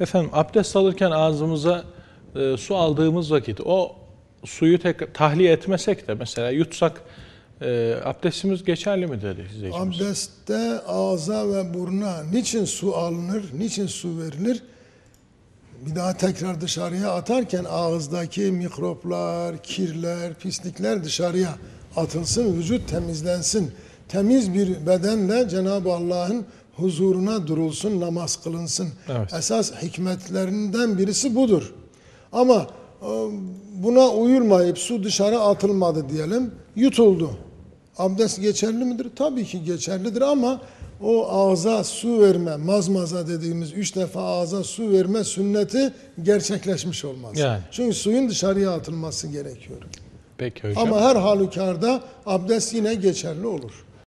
Efendim abdest alırken ağzımıza e, su aldığımız vakit o suyu tek tahliye etmesek de mesela yutsak e, abdestimiz geçerli mi dedi izleyicimiz? Abdestte ağza ve buruna niçin su alınır, niçin su verilir? Bir daha tekrar dışarıya atarken ağızdaki mikroplar, kirler, pislikler dışarıya atılsın, vücut temizlensin. Temiz bir bedenle Cenab-ı Allah'ın huzuruna durulsun, namaz kılınsın. Evet. Esas hikmetlerinden birisi budur. Ama e, buna uyulmayıp su dışarı atılmadı diyelim, yutuldu. Abdest geçerli midir? Tabii ki geçerlidir ama o ağza su verme, mazmaza dediğimiz üç defa ağza su verme sünneti gerçekleşmiş olmaz. Yani. Çünkü suyun dışarıya atılması gerekiyor. Peki hocam. Ama her halükarda abdest yine geçerli olur.